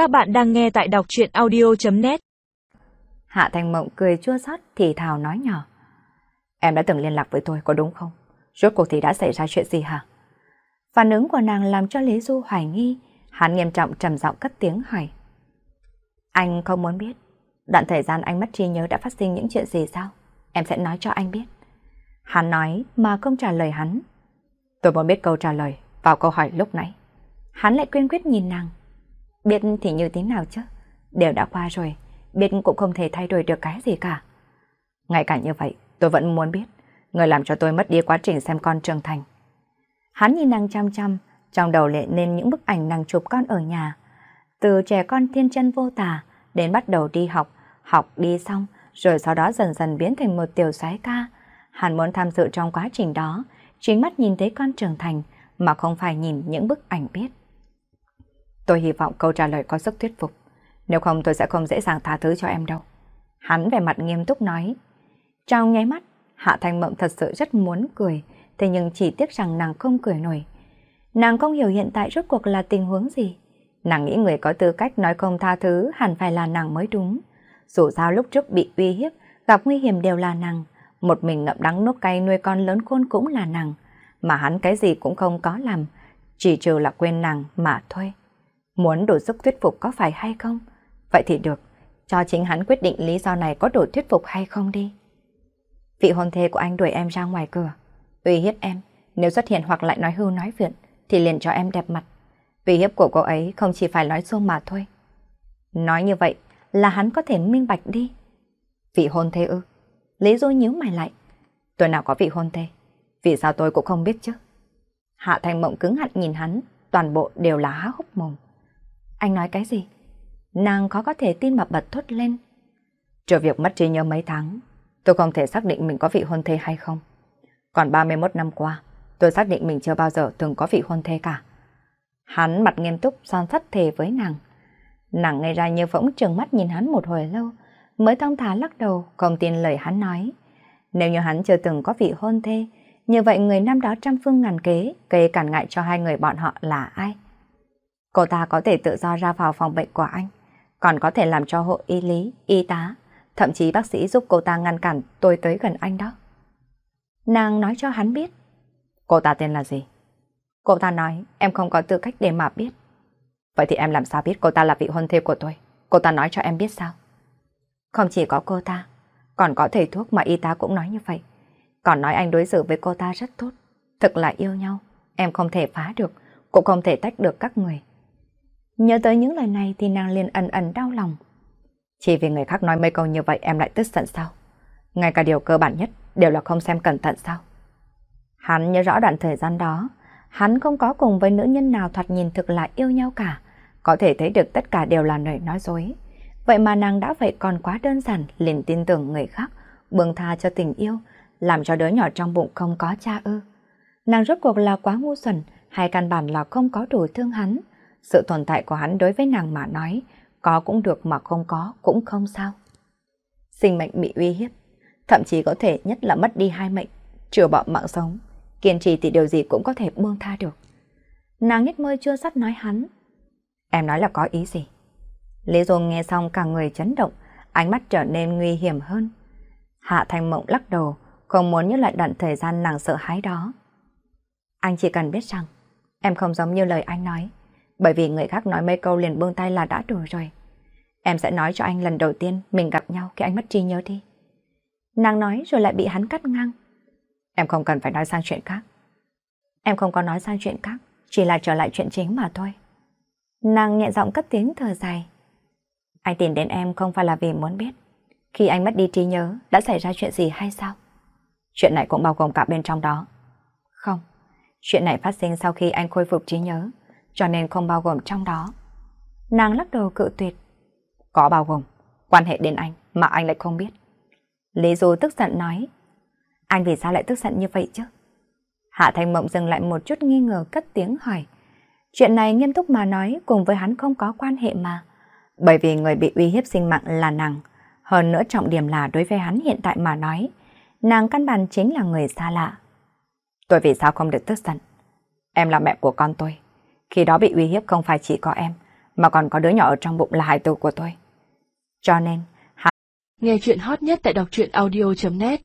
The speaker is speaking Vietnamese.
Các bạn đang nghe tại đọc chuyện audio.net Hạ Thanh Mộng cười chua xót thì thào nói nhỏ. Em đã từng liên lạc với tôi, có đúng không? Rốt cuộc thì đã xảy ra chuyện gì hả? Phản ứng của nàng làm cho Lý Du hoài nghi. Hắn nghiêm trọng trầm giọng cất tiếng hỏi. Anh không muốn biết. Đoạn thời gian anh mất trí nhớ đã phát sinh những chuyện gì sao? Em sẽ nói cho anh biết. Hắn nói mà không trả lời hắn. Tôi muốn biết câu trả lời vào câu hỏi lúc nãy. Hắn lại quyên quyết nhìn nàng. Biết thì như thế nào chứ? Đều đã qua rồi, biết cũng không thể thay đổi được cái gì cả. Ngay cả như vậy, tôi vẫn muốn biết, người làm cho tôi mất đi quá trình xem con trưởng thành. Hắn nhìn nàng chăm chăm, trong đầu lệ lên những bức ảnh nàng chụp con ở nhà. Từ trẻ con thiên chân vô tả, đến bắt đầu đi học, học đi xong, rồi sau đó dần dần biến thành một tiểu soái ca. Hắn muốn tham dự trong quá trình đó, chính mắt nhìn thấy con trưởng thành, mà không phải nhìn những bức ảnh biết. Tôi hy vọng câu trả lời có sức thuyết phục. Nếu không tôi sẽ không dễ dàng tha thứ cho em đâu. Hắn về mặt nghiêm túc nói. Trong nháy mắt, Hạ Thanh Mộng thật sự rất muốn cười, thế nhưng chỉ tiếc rằng nàng không cười nổi. Nàng không hiểu hiện tại rốt cuộc là tình huống gì. Nàng nghĩ người có tư cách nói không tha thứ hẳn phải là nàng mới đúng. Dù sao lúc trước bị uy hiếp, gặp nguy hiểm đều là nàng. Một mình ngậm đắng nốt cay nuôi con lớn khôn cũng là nàng. Mà hắn cái gì cũng không có làm, chỉ trừ là quên nàng mà thôi. Muốn đủ sức thuyết phục có phải hay không? Vậy thì được, cho chính hắn quyết định lý do này có đủ thuyết phục hay không đi. Vị hôn thê của anh đuổi em ra ngoài cửa, uy hiếp em, nếu xuất hiện hoặc lại nói hưu nói viện, thì liền cho em đẹp mặt. Uy hiếp của cô ấy không chỉ phải nói xuông mà thôi. Nói như vậy là hắn có thể minh bạch đi. Vị hôn thê ư? Lý Du nhíu mày lại. Tôi nào có vị hôn thê? Vì sao tôi cũng không biết chứ? Hạ Thành Mộng cứng hẳn nhìn hắn, toàn bộ đều là há hốc mồm. Anh nói cái gì? Nàng khó có thể tin mà bật thốt lên. Trừ việc mất trí nhớ mấy tháng, tôi không thể xác định mình có vị hôn thê hay không. Còn 31 năm qua, tôi xác định mình chưa bao giờ từng có vị hôn thê cả. Hắn mặt nghiêm túc son sắt thề với nàng. Nàng ngây ra như võng trừng mắt nhìn hắn một hồi lâu, mới thong thả lắc đầu, không tin lời hắn nói. Nếu như hắn chưa từng có vị hôn thê, như vậy người năm đó trăm phương ngàn kế, gây cản ngại cho hai người bọn họ là ai? Cô ta có thể tự do ra vào phòng bệnh của anh, còn có thể làm cho hộ y lý, y tá, thậm chí bác sĩ giúp cô ta ngăn cản tôi tới gần anh đó. Nàng nói cho hắn biết. Cô ta tên là gì? Cô ta nói em không có tư cách để mà biết. Vậy thì em làm sao biết cô ta là vị hôn thê của tôi? Cô ta nói cho em biết sao? Không chỉ có cô ta, còn có thầy thuốc mà y tá cũng nói như vậy. Còn nói anh đối xử với cô ta rất tốt, thực là yêu nhau. Em không thể phá được, cũng không thể tách được các người. Nhớ tới những lời này thì nàng liền ẩn ẩn đau lòng. Chỉ vì người khác nói mấy câu như vậy em lại tức giận sao? Ngay cả điều cơ bản nhất đều là không xem cẩn thận sao? Hắn nhớ rõ đoạn thời gian đó, hắn không có cùng với nữ nhân nào thoạt nhìn thực là yêu nhau cả. Có thể thấy được tất cả đều là lời nói dối. Vậy mà nàng đã vậy còn quá đơn giản liền tin tưởng người khác, buông tha cho tình yêu, làm cho đứa nhỏ trong bụng không có cha ư. Nàng rốt cuộc là quá ngu xuẩn, hay căn bản là không có đủ thương hắn. Sự tồn tại của hắn đối với nàng mà nói, có cũng được mà không có cũng không sao. Sinh mệnh bị uy hiếp, thậm chí có thể nhất là mất đi hai mệnh, trừ bỏ mạng sống. Kiên trì thì điều gì cũng có thể buông tha được. Nàng nhếch môi chưa sắt nói hắn. Em nói là có ý gì? Lý Dung nghe xong cả người chấn động, ánh mắt trở nên nguy hiểm hơn. Hạ Thanh Mộng lắc đầu, không muốn nhớ lại đoạn thời gian nàng sợ hãi đó. Anh chỉ cần biết rằng, em không giống như lời anh nói bởi vì người khác nói mấy câu liền buông tay là đã đủ rồi. Em sẽ nói cho anh lần đầu tiên mình gặp nhau khi anh mất trí nhớ đi. Nàng nói rồi lại bị hắn cắt ngang. Em không cần phải nói sang chuyện khác. Em không có nói sang chuyện khác, chỉ là trở lại chuyện chính mà thôi. Nàng nhẹ giọng cất tiếng thở dài. Anh tìm đến em không phải là vì muốn biết. Khi anh mất đi trí nhớ, đã xảy ra chuyện gì hay sao? Chuyện này cũng bao gồm cả bên trong đó. Không, chuyện này phát sinh sau khi anh khôi phục trí nhớ cho nên không bao gồm trong đó. Nàng lắc đầu cự tuyệt. Có bao gồm, quan hệ đến anh mà anh lại không biết. Lý Du tức giận nói. Anh vì sao lại tức giận như vậy chứ? Hạ Thanh Mộng dừng lại một chút nghi ngờ cất tiếng hỏi. Chuyện này nghiêm túc mà nói cùng với hắn không có quan hệ mà. Bởi vì người bị uy hiếp sinh mạng là nàng. Hơn nữa trọng điểm là đối với hắn hiện tại mà nói. Nàng căn bản chính là người xa lạ. Tôi vì sao không được tức giận? Em là mẹ của con tôi. Khi đó bị uy hiếp không phải chỉ có em, mà còn có đứa nhỏ ở trong bụng là hải tử của tôi. Cho nên, Nghe chuyện hot nhất tại đọc truyện audio.net